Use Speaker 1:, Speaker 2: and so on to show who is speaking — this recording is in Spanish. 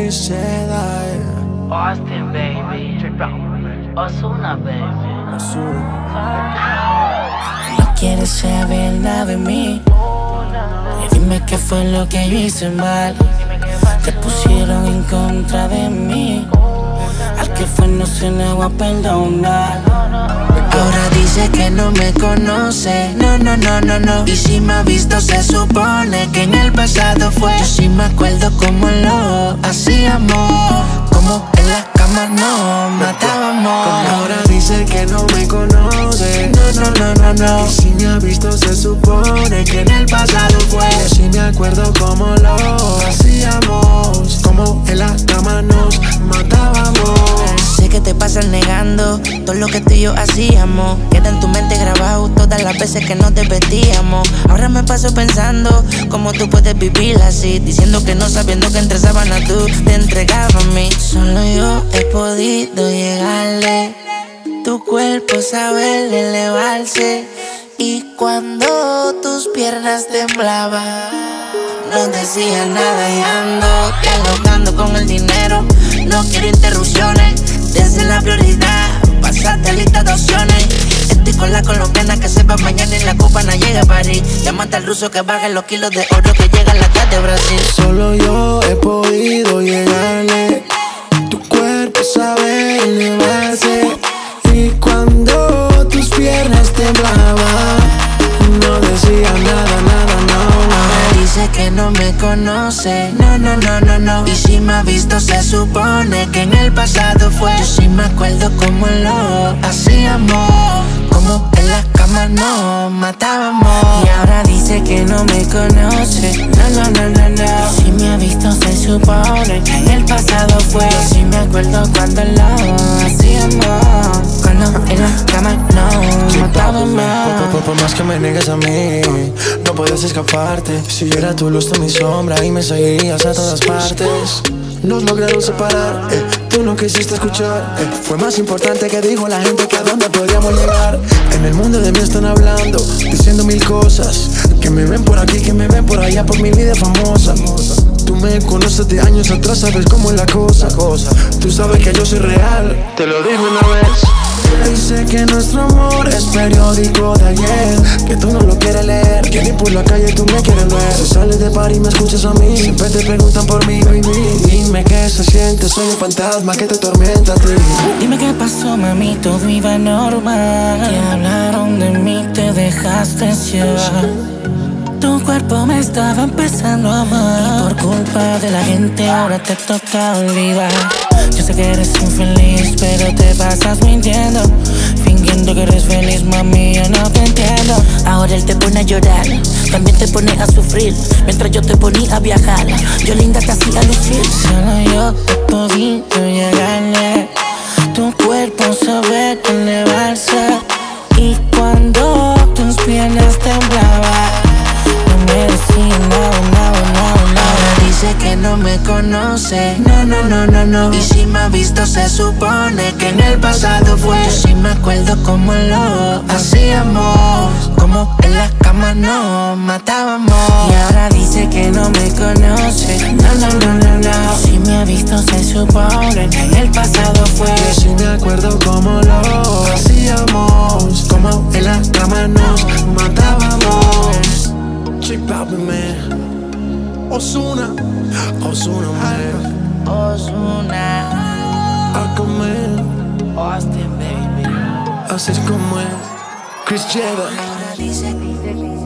Speaker 1: Jedi. Chris Jedi.
Speaker 2: Austin, baby. Osuna, baby.
Speaker 3: No quieres saber nada de mí. Dime qué fue lo que yo hice mal. Te pusieron en contra de mí. Al que fue no se le va a perdonar. Ahora dice que no me conoce. No, no, no, no, no. Y si me ha visto, se supone que en el pasado fue. No matábamos.
Speaker 1: Ahora dice que no me conoce.
Speaker 3: No, no, no, no, no.
Speaker 1: Y si me ha visto, se supone que en el pasado fue. Yo sí me acuerdo cómo lo hacíamos. Como en la cama nos matábamos.
Speaker 3: Sé que te pasas negando todo lo que tú y yo hacíamos. Queda en tu mente grabado todas las veces que nos vestíamos. Ahora me paso pensando cómo tú puedes vivir así. Diciendo que no sabiendo que entre sábanas tú te entregabas a mí. Solo yo podido llegarle. Tu cuerpo sabe elevarse. Y cuando tus piernas temblaban, no decía nada y ando dialogando con el dinero. No quiero interrupciones, desde la prioridad, pasarte lista de opciones. Estoy con la colombiana que sepa mañana y la copa no llega a París. Llámate al ruso que baje los kilos de oro que llega a la tarde de Brasil.
Speaker 1: Solo yo no, no, no,
Speaker 3: no, no. Y si me ha visto, se supone que en el pasado fue. Yo sí me acuerdo cómo lo hacíamos. Como en la cama nos matábamos. Y ahora dice que no me conoce, no, no, no, no, no. Y si me ha visto, se supone que en el pasado fue. Yo sí me acuerdo cuando lo hacíamos. Cuando en la cama nos matábamos.
Speaker 1: Por, más que me niegues a mí, puedes escaparte. Si yo era tu luz, tú mi sombra y me seguirías a todas partes. Nos lograron separar, eh, tú no quisiste escuchar. eh. Fue más importante que dijo la gente que a dónde podríamos llegar. En el mundo de mí están hablando, diciendo mil cosas. Que me ven por aquí, que me ven por allá por mi vida famosa. Tú me conoces de años atrás, sabes cómo es la cosa. Tú sabes que yo soy real, te lo digo una vez. Dice que nuestro amor es periódico de ayer Que tú no lo quieres por la calle tú me quieres ver Si sales de par y me escuchas a mí Siempre te preguntan por mí, baby Dime qué se siente, soy un fantasma que te tormenta a ti
Speaker 3: Dime qué pasó, mami, todo iba normal. Te hablaron de mí, te dejaste llevar. Tu cuerpo me estaba empezando a amar. Y por culpa de la gente ahora te toca olvidar. Yo sé que eres infeliz, pero te pasas mintiendo. También te pone a sufrir. Mientras yo te ponía a viajar, yo linda te hacía lucir. Solo yo he podido llegarle. Tu cuerpo sabe elevarse. Y cuando visto, se supone que en el pasado fue. Yo sí me acuerdo cómo lo hacíamos, como en la cama nos matábamos. Y ahora dice que no me conoce, no, no, no, no, no. Si me ha visto, se supone que en el pasado fue.
Speaker 1: Yo sí me acuerdo cómo lo hacíamos Como en la cama nos matábamos Chip Papi, man Osuna Osuna, man
Speaker 3: Ozuna,
Speaker 1: Aquaman
Speaker 2: Austin, baby.
Speaker 1: Así es como es Chris Jedi